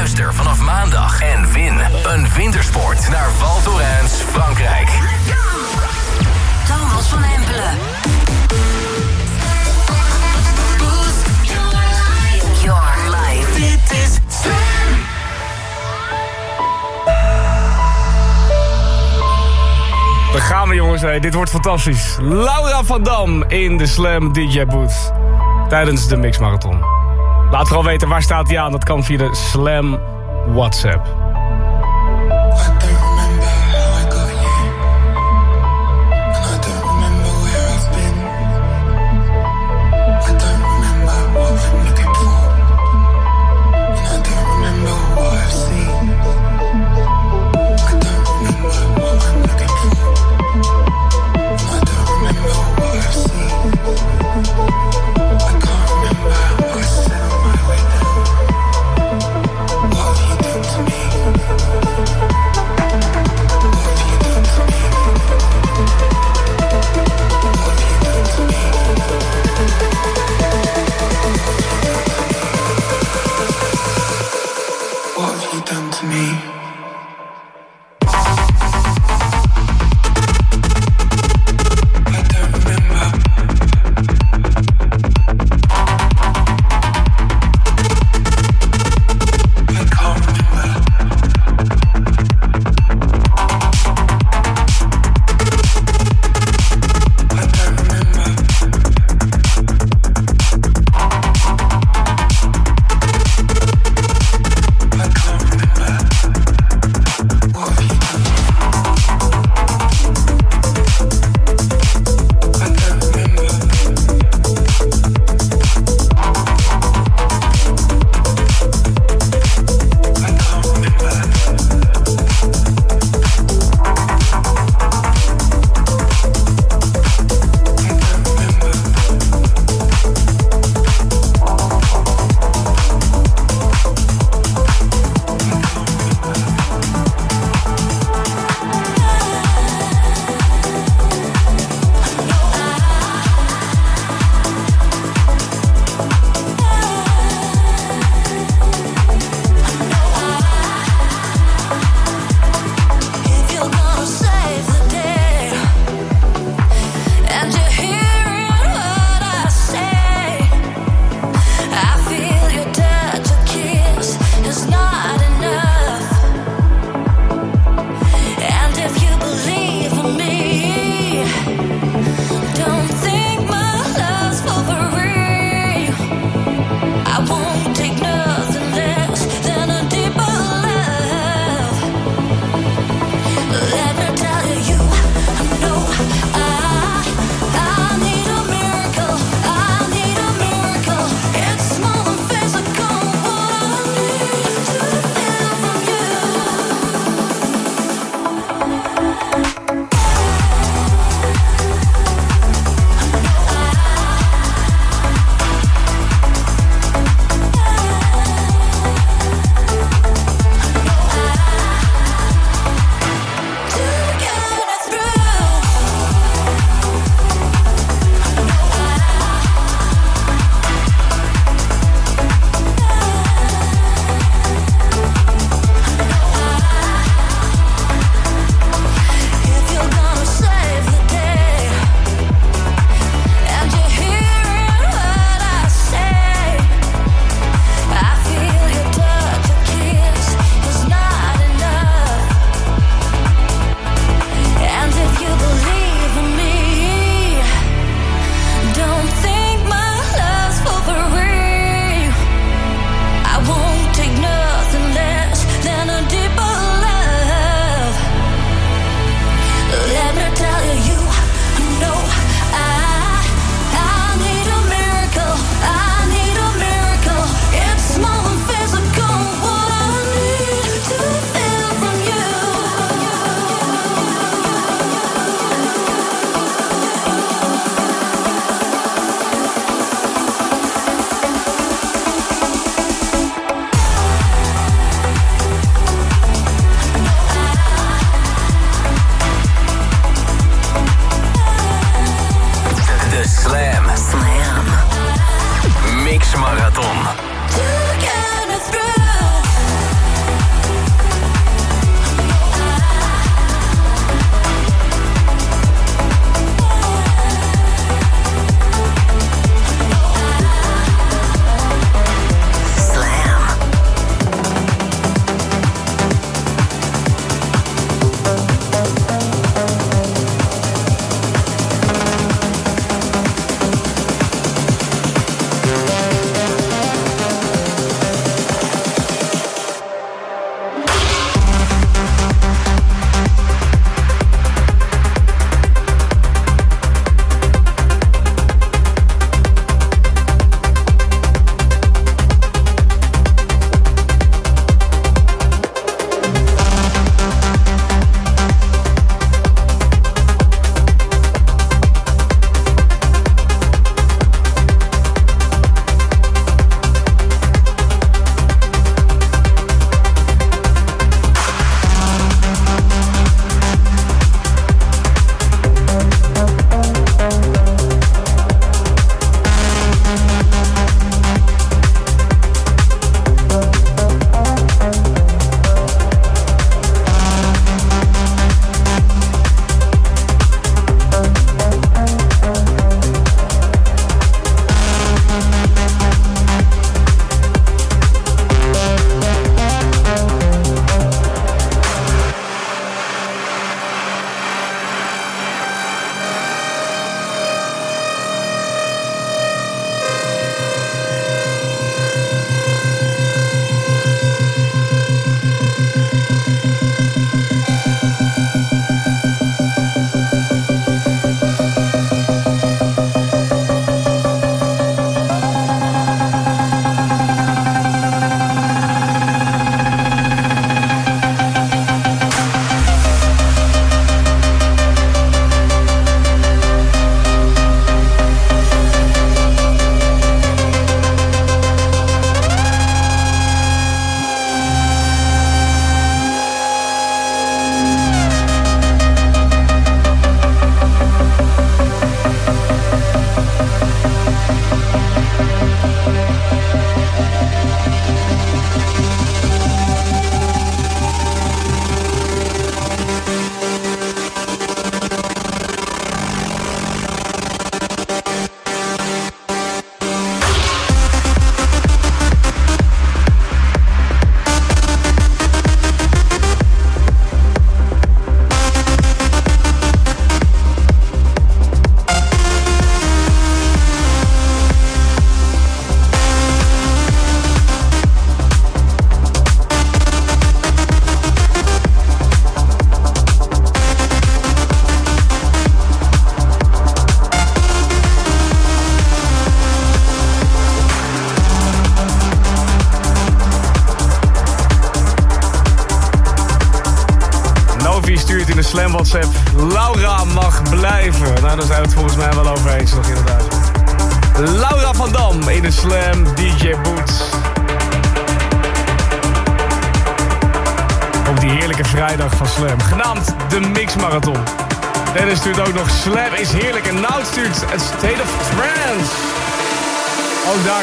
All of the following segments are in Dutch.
Luister vanaf maandag en win een wintersport naar Val Thorens, Frankrijk. Thomas van your life. Dit is Daar gaan we jongens, hey. dit wordt fantastisch. Laura van Dam in de Slam DJ Booth. Tijdens de Mix Marathon. Laat vooral weten waar staat hij aan. Dat kan via de Slam WhatsApp.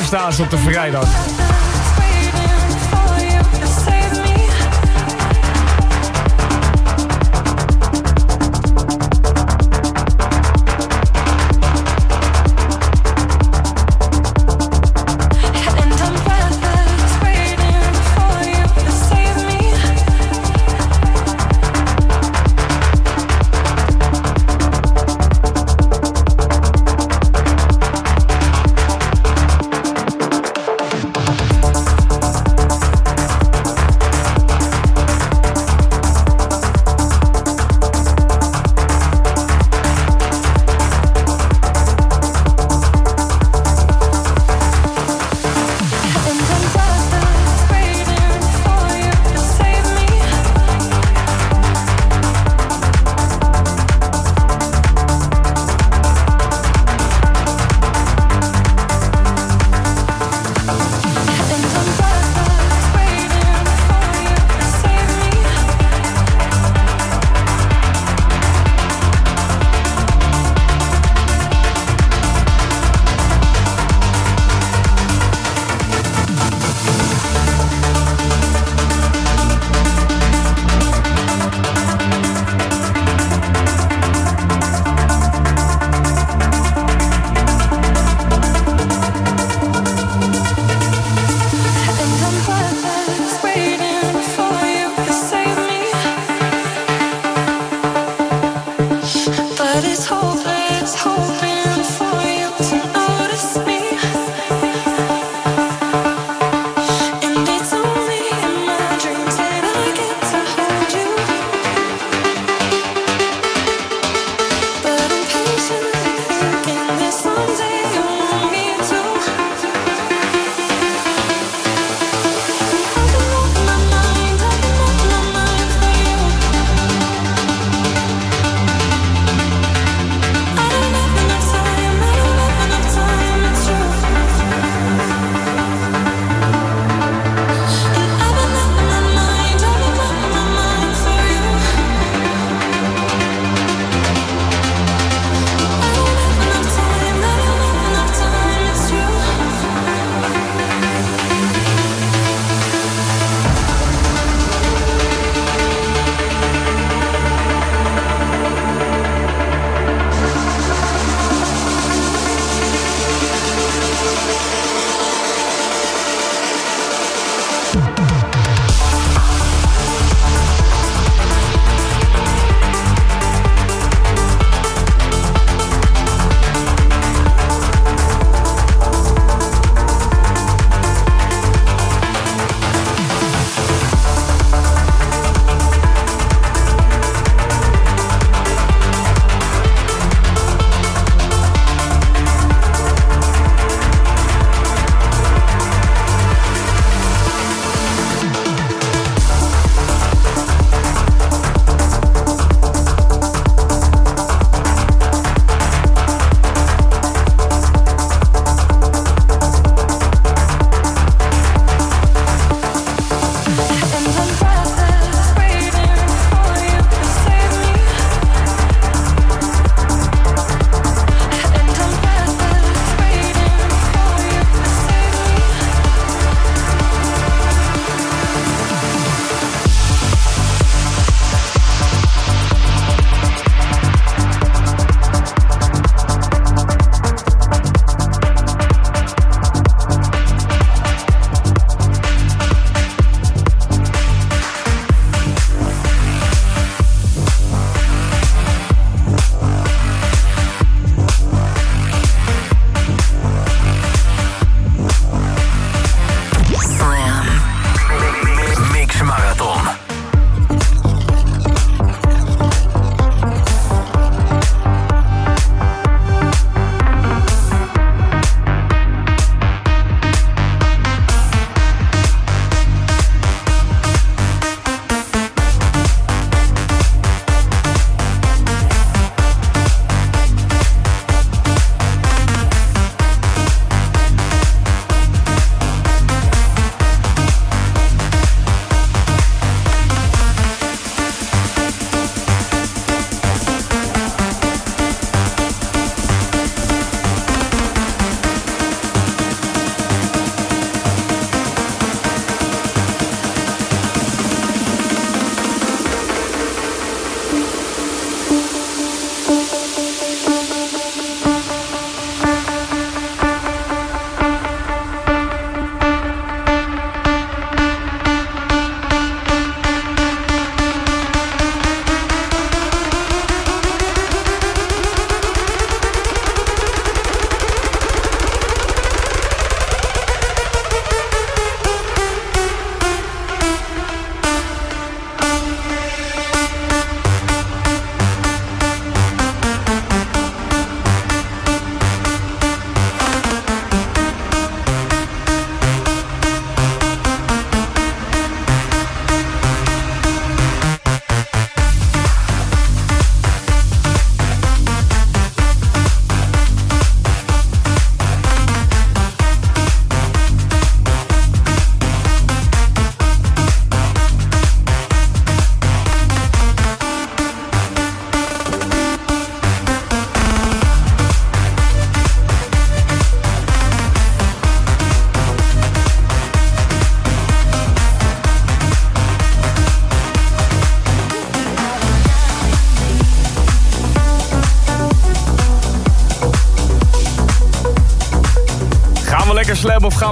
Staan ze op de vrijdag.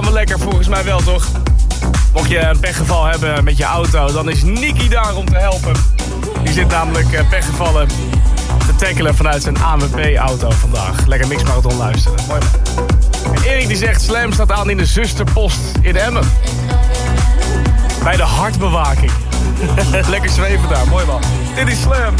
Maar lekker volgens mij wel, toch? Mocht je een pechgeval hebben met je auto, dan is Niki daar om te helpen. Die zit namelijk eh, pechgevallen te tackelen vanuit zijn AMP-auto vandaag. Lekker mixmarathon luisteren. Mooi man. En Erik die zegt, Slam staat aan in de zusterpost in Emmen. Bij de hartbewaking. Lekker zweven daar, mooi man. Dit is Slam.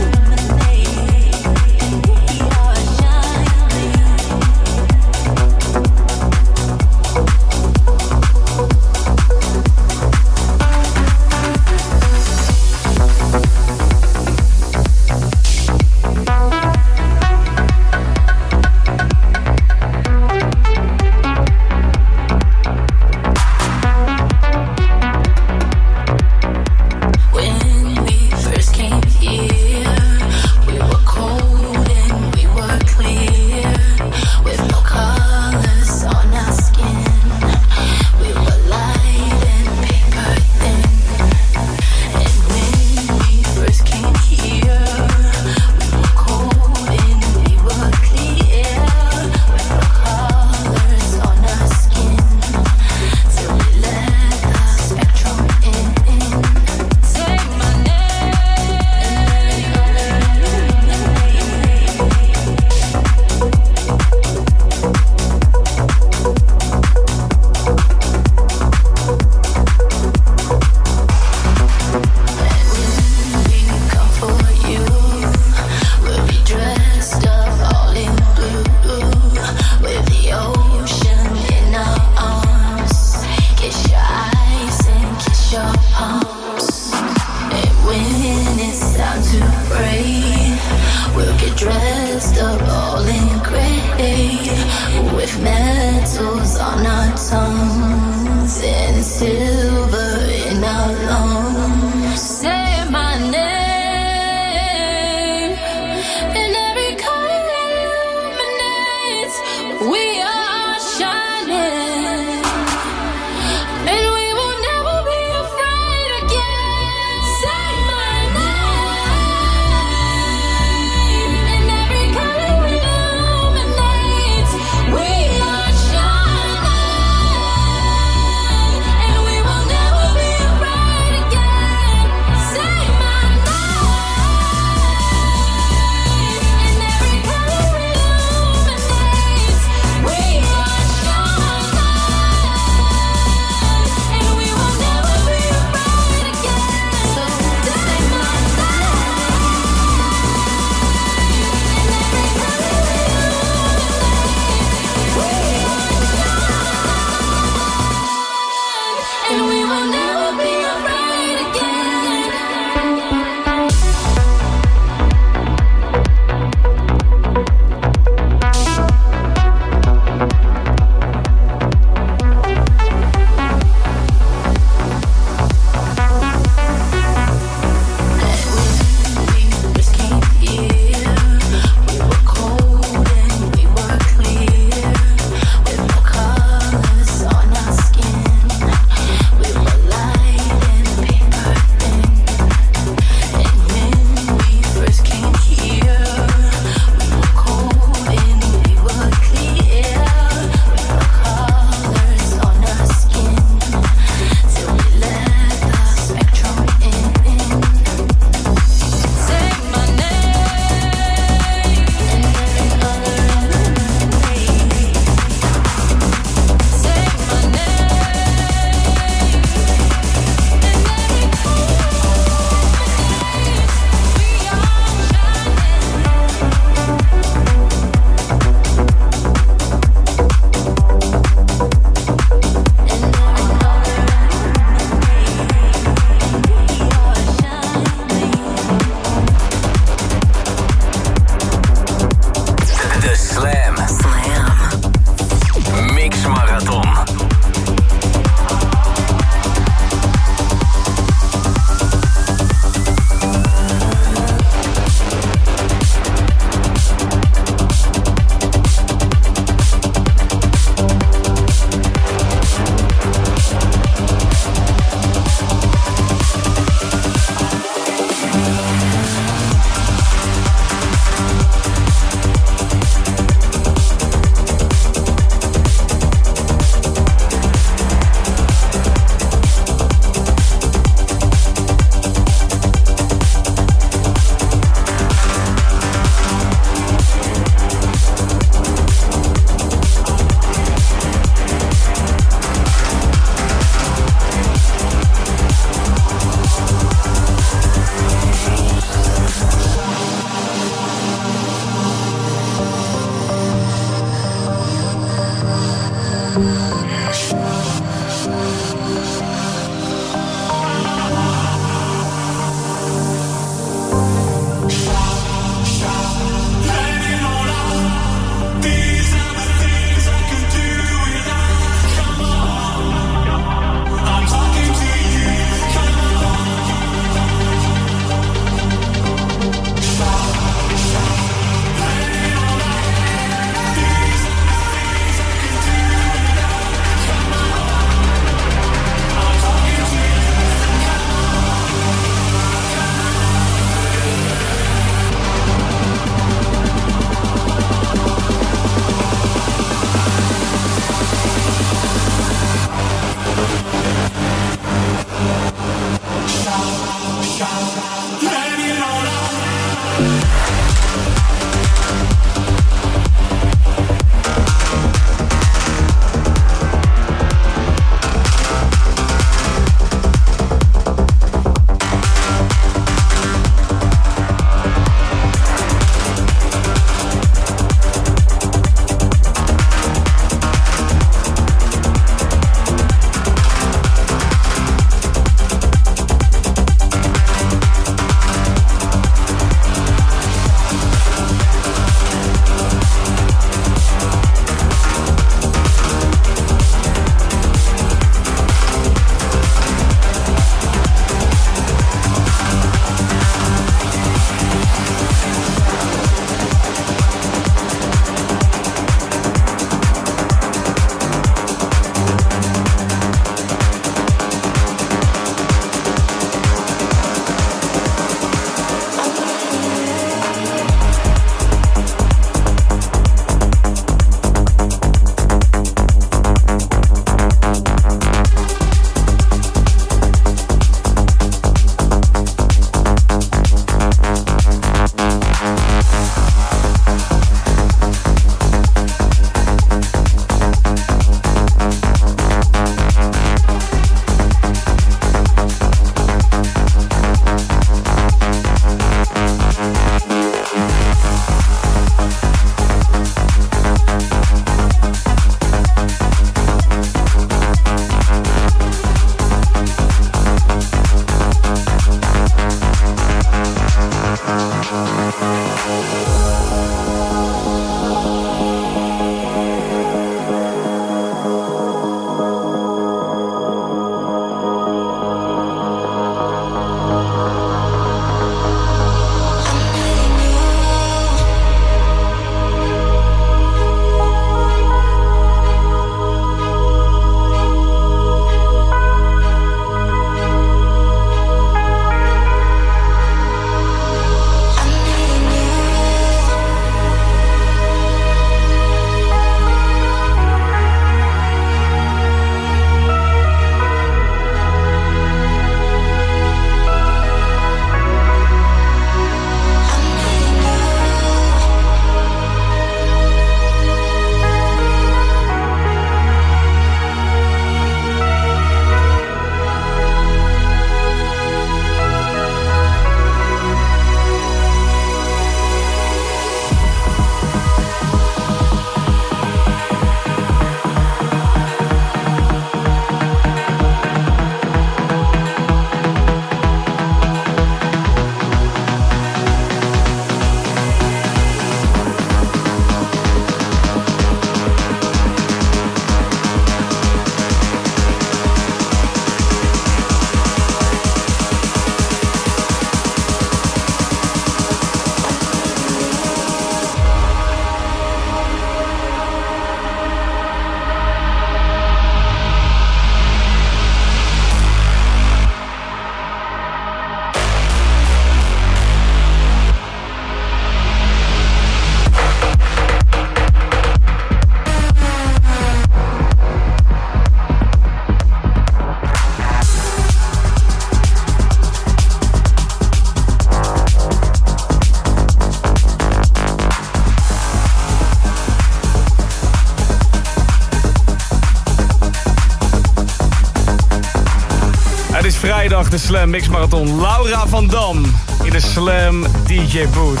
De Slam Mix Marathon. Laura van Dam in de Slam DJ Booth.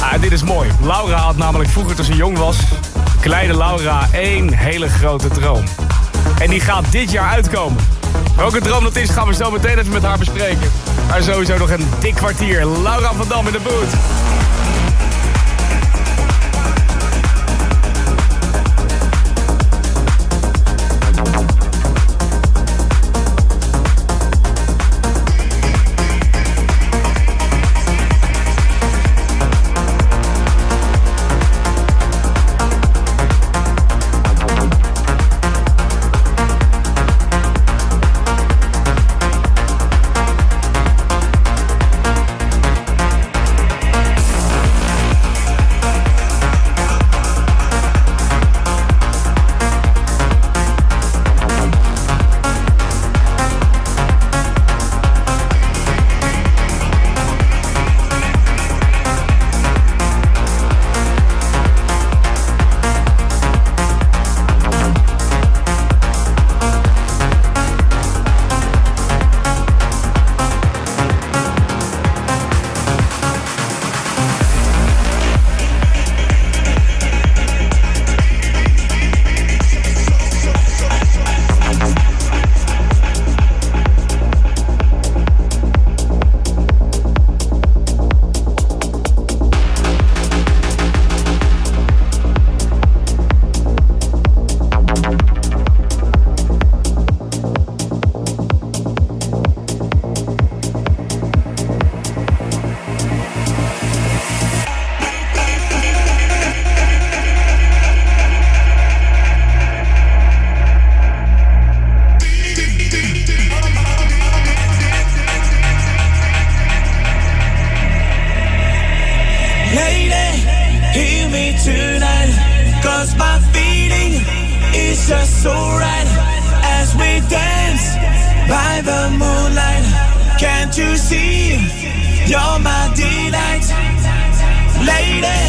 Ah, dit is mooi. Laura had namelijk vroeger toen ze jong was... Kleine Laura één hele grote droom. En die gaat dit jaar uitkomen. Welke droom dat is gaan we zo meteen even met haar bespreken. Maar sowieso nog een dik kwartier. Laura van Dam in de booth. Just so right. As we dance by the moonlight. Can't you see? You're my delight. Lady,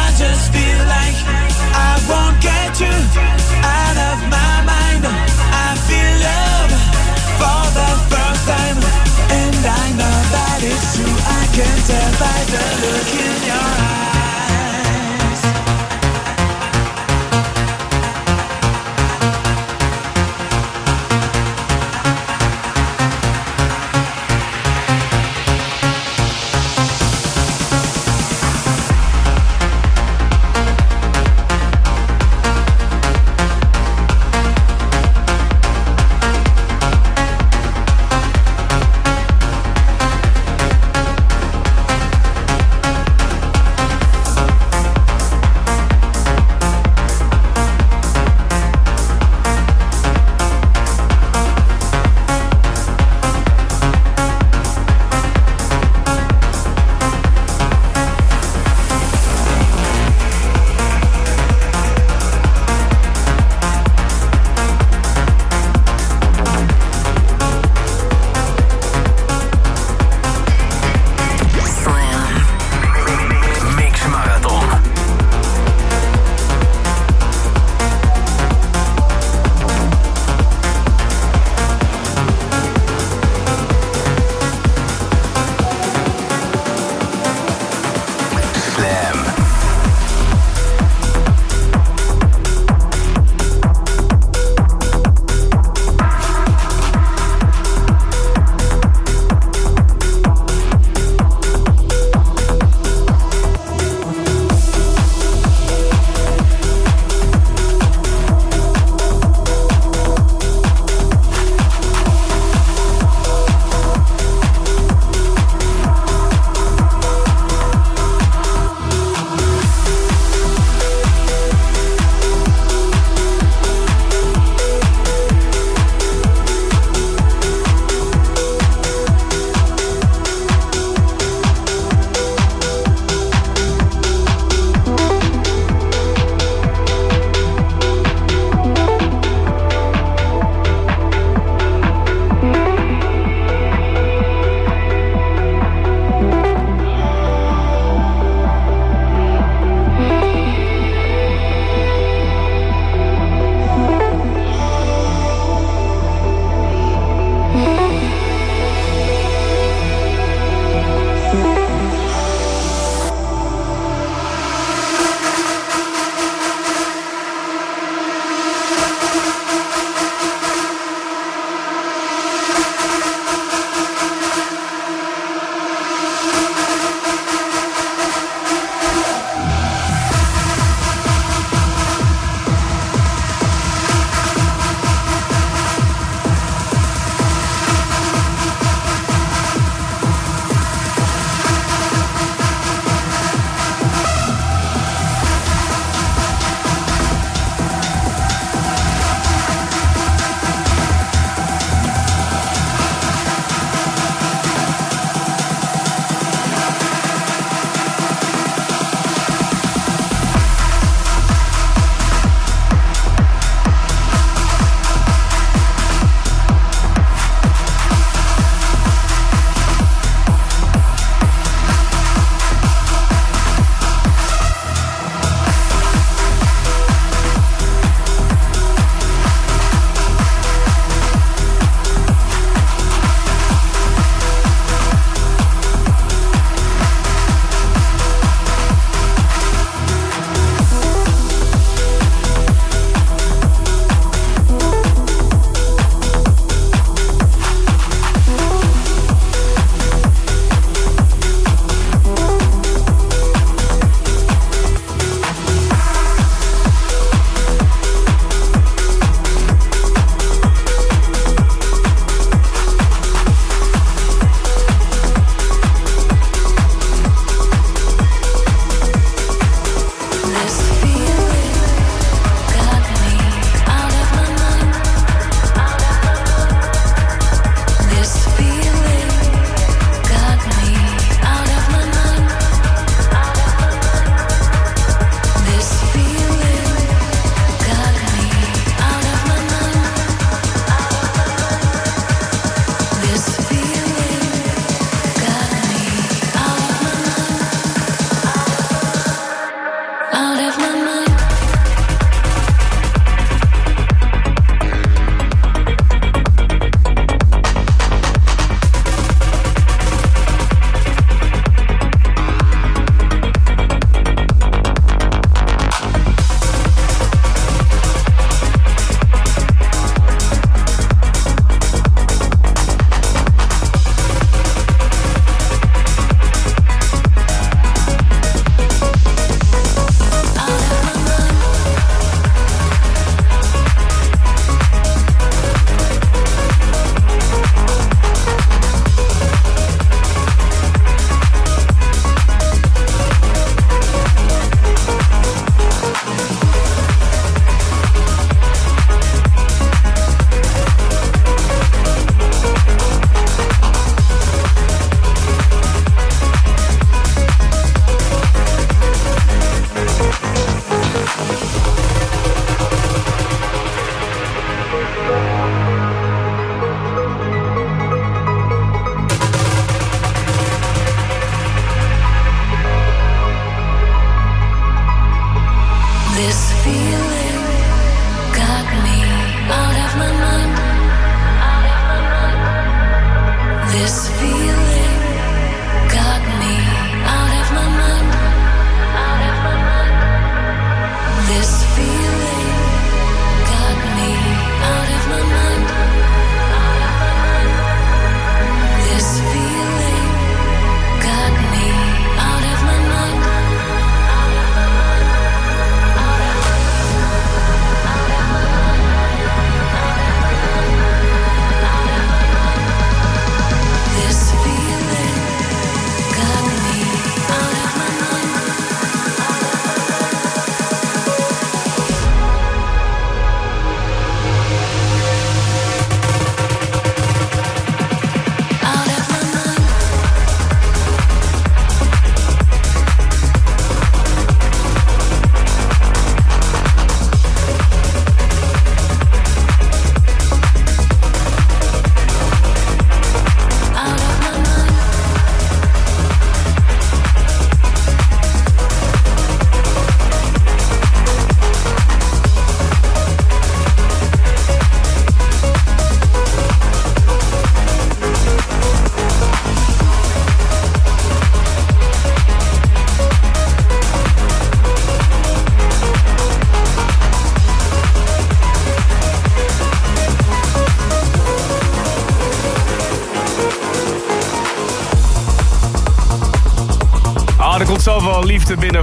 I just feel like I won't get you out of my mind. I feel love for the first time. And I know that it's true. I can tell by the look in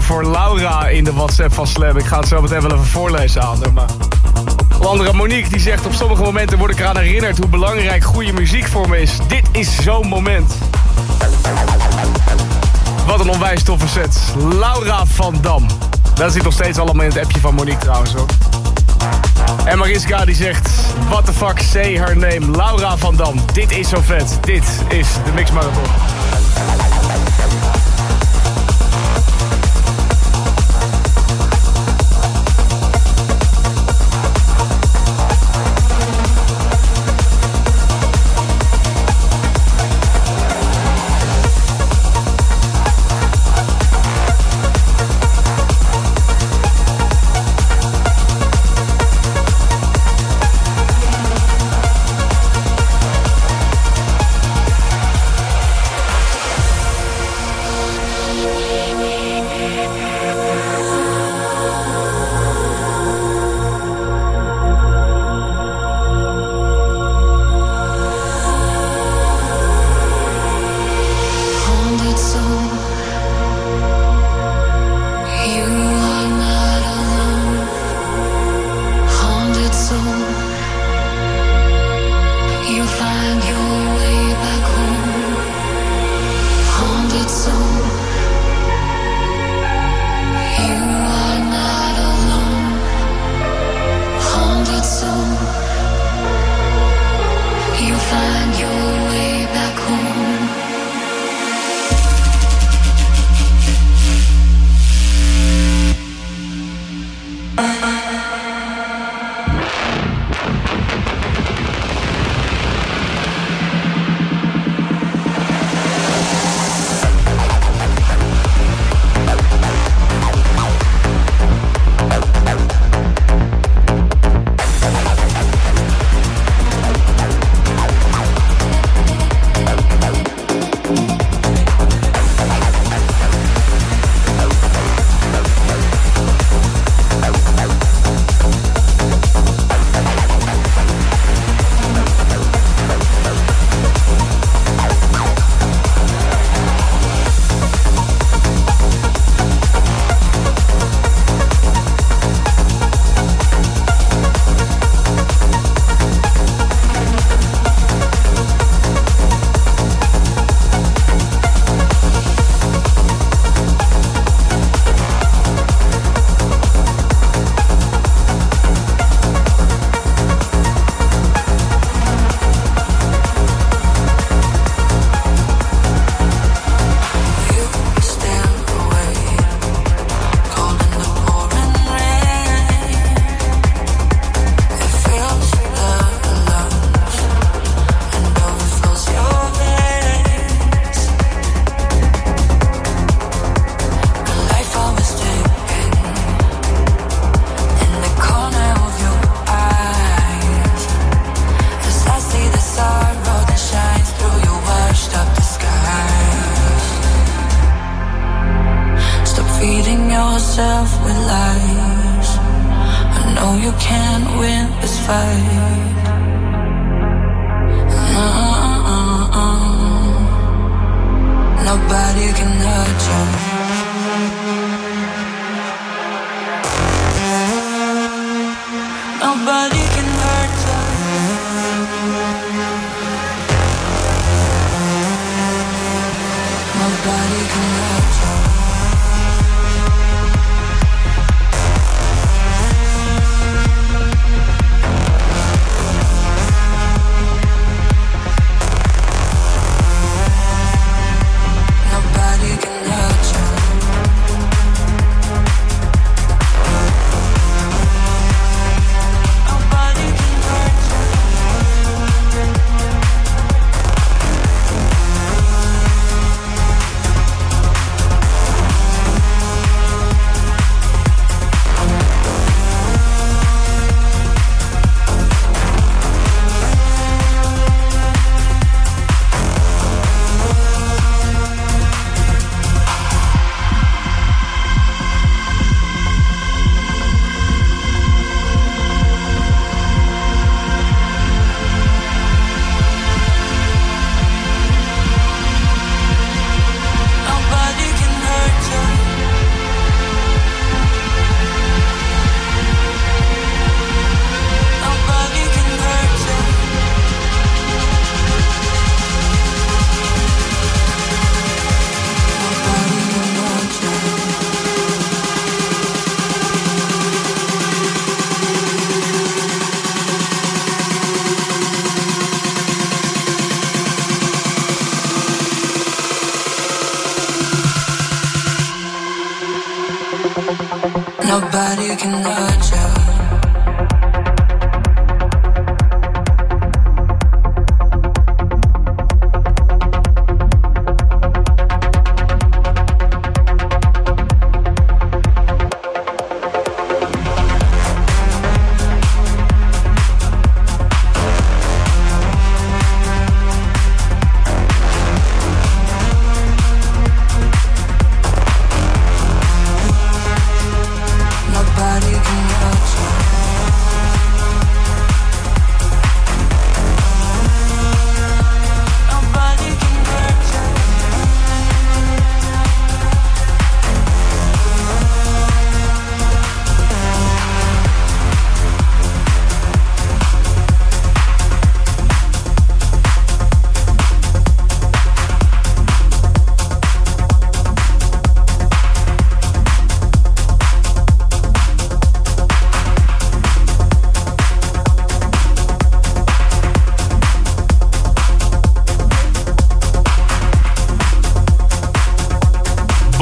voor Laura in de WhatsApp van Slam. Ik ga het zo meteen wel even voorlezen aan. Maar... Andere Monique die zegt... op sommige momenten word ik eraan herinnerd hoe belangrijk goede muziek voor me is. Dit is zo'n moment. Wat een onwijs toffe set. Laura van Dam. Dat zit nog steeds allemaal in het appje van Monique trouwens hoor. En Mariska die zegt... What the fuck, say her name. Laura van Dam. Dit is zo vet. Dit is de Mix Marathon.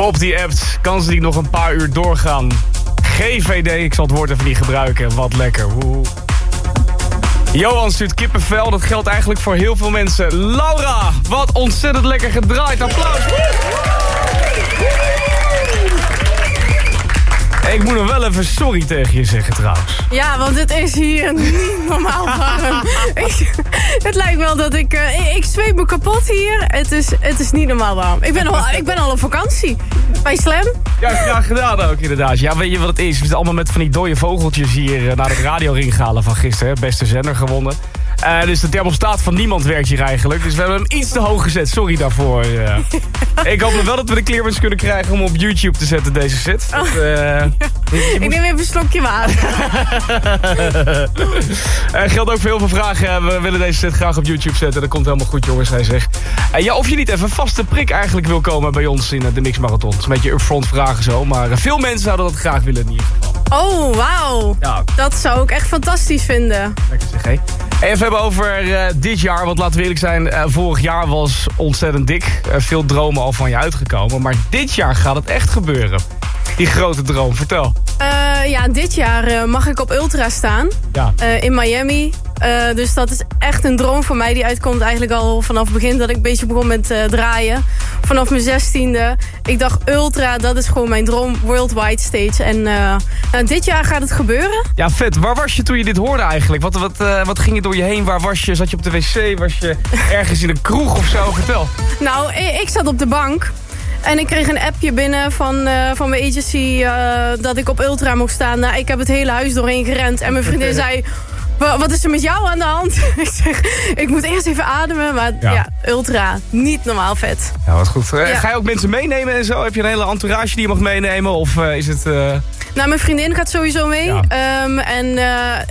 Bob die appt, kansen die nog een paar uur doorgaan. GVD, ik zal het woord even niet gebruiken. Wat lekker. Woe. Johan stuurt kippenvel, dat geldt eigenlijk voor heel veel mensen. Laura, wat ontzettend lekker gedraaid. Applaus. Ik moet nog wel even sorry tegen je zeggen trouwens. Ja, want het is hier niet normaal warm. ik, het lijkt wel dat ik... eh, ik- zweep me kapot hier. Het is, het is niet normaal warm. Ik ben, al, ik ben al op vakantie. Bij Slam. Ja, graag gedaan ook inderdaad. Ja, weet je wat het is? We zitten allemaal met van die dode vogeltjes hier eh, naar de radioring halen van gisteren. Beste zender gewonnen. Eh, dus de thermostaat van niemand werkt hier eigenlijk. Dus we hebben hem iets te hoog gezet. Sorry daarvoor. eh. ik hoop nog wel dat we de clearance kunnen krijgen om op YouTube te zetten deze set. Dat, eh, Ik neem even een slokje water. Eh, geldt ook voor heel veel vragen. We willen deze set graag op YouTube zetten. Dat komt helemaal goed, jongens, hij zegt. Ja, of je niet even vaste prik eigenlijk wil komen bij ons in de Mix Marathon. Is een beetje upfront vragen zo. Maar veel mensen zouden dat graag willen in ieder geval. Oh, wauw. Ja, Dat zou ik echt fantastisch vinden. Lekker zeg, hé. Even hebben over eh, dit jaar, want laten we eerlijk zijn... eh, vorig jaar was ontzettend dik. Eh, veel dromen al van je uitgekomen. Maar dit jaar gaat het echt gebeuren. Die grote droom, vertel. Ja, dit jaar mag ik op Ultra staan. Ja. in Miami. Dus dat is echt een droom voor mij. Die uitkomt eigenlijk al vanaf het begin dat ik een beetje begon met draaien. Vanaf mijn zestiende. Ik dacht Ultra, dat is gewoon mijn droom. Worldwide stage. En eh, nou, dit jaar gaat het gebeuren. Ja, vet. Waar was je toen je dit hoorde eigenlijk? Wat, wat, eh, wat ging er door je heen? Waar was je? Zat je op de wc? Was je ergens in een kroeg of zo? Vertel. Nou, ik, ik zat op de bank. En ik kreeg een appje binnen van, eh, van mijn agency dat ik op Ultra mocht staan. Nou, ik heb het hele huis doorheen gerend. En mijn vriendin zei, "Wa- wat is er met jou aan de hand? ik zeg, ik moet eerst even ademen. Maar Ja. ja, Ultra, niet normaal vet. Ja, wat goed. Eh, Ja. Ga je ook mensen meenemen en zo? Heb je een hele entourage die je mag meenemen? Of eh, is het... eh, Nou, mijn vriendin gaat sowieso mee. Ja. Ehm, en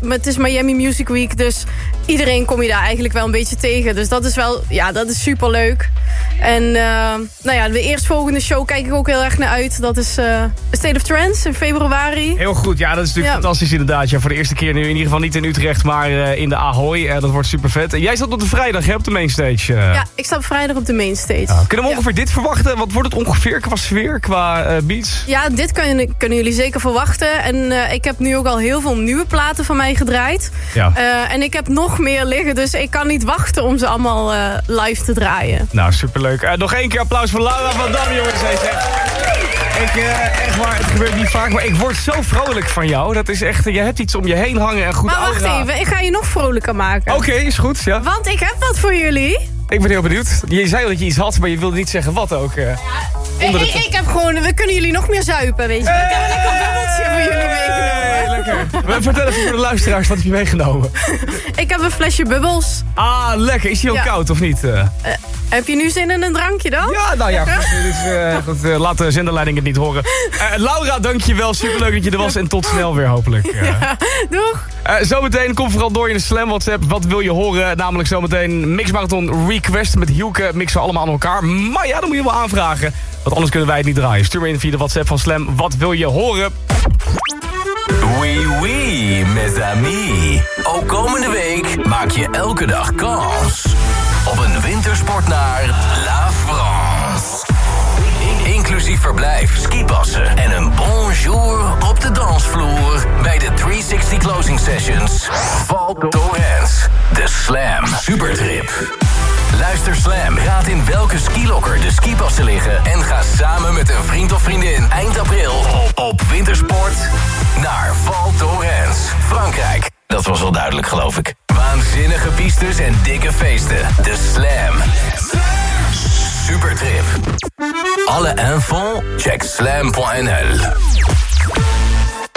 maar het is Miami Music Week, dus iedereen kom je daar eigenlijk wel een beetje tegen. Dus dat is wel, ja, dat is super leuk. En nou ja, de eerstvolgende show kijk ik ook heel erg naar uit. Dat is State of Trance in februari. Heel goed, ja, dat is natuurlijk Ja. fantastisch inderdaad. Ja, voor de eerste keer nu in ieder geval niet in Utrecht, maar eh, in de Ahoy. Eh, dat wordt super vet. Jij zat op de vrijdag hè, op de mainstage. Ja, ik sta op vrijdag op de mainstage. Ja, Kunnen we ongeveer dit verwachten? Wat wordt het ongeveer qua sfeer, qua eh, beats? Ja, dit kunnen, kunnen jullie zeker verwachten. En ik heb nu ook al heel veel nieuwe platen van mij gedraaid. Ja. En ik heb nog meer liggen, dus ik kan niet wachten om ze allemaal live te draaien. Nou, superleuk. Nog één keer applaus voor Laura van Dam, jongens. Ik, echt waar, het gebeurt niet vaak, maar ik word zo vrolijk van jou. Dat is echt, je hebt iets om je heen hangen en goed Maar wacht even, ik ga je nog vrolijker maken. Oké, is goed, ja. Want ik heb wat voor jullie. Ik ben heel benieuwd. Je zei dat je iets had, maar je wilde niet zeggen wat ook. eh. Ik, de- ik, ik heb gewoon, we kunnen jullie nog meer zuipen, weet je. Ik heb een lekker bubbeltje voor jullie Hey, meegenomen. lekker. Maar Vertel even voor de luisteraars, wat heb je meegenomen? Ik heb een flesje bubbels. Ah, lekker. Is die ook Ja. koud of niet? eh? Heb je nu zin in een drankje dan? Ja, nou ja, goed. eh, goed eh, laat de zenderleiding het niet horen. Eh, Laura, dankjewel. Superleuk dat je er was. En tot snel weer, hopelijk. eh. Doeg. Eh, zometeen, kom vooral door in de Slam WhatsApp. Wat wil je horen? Namelijk zometeen Mix Marathon Request met Hielke. Mixen we allemaal aan elkaar. Maar ja, dan moet je wel aanvragen. Want anders kunnen wij het niet draaien. Stuur me in via de WhatsApp van Slam. Wat wil je horen? Oui, oui, mes amis. Ook komende week maak je elke dag kans op een wintersport naar La France. Inclusief verblijf, skipassen en een bonjour op de dansvloer bij de 360 Closing Sessions. Val Thorens, de Slam Supertrip. Luister Slam, raad in welke skilokker de skipassen liggen... en ga samen met een vriend of vriendin eind april op, op wintersport naar Val Thorens, Frankrijk. Dat was wel duidelijk, geloof ik. Waanzinnige pistes en dikke feesten. De Slam. Supertrip. Alle info, check slam.nl.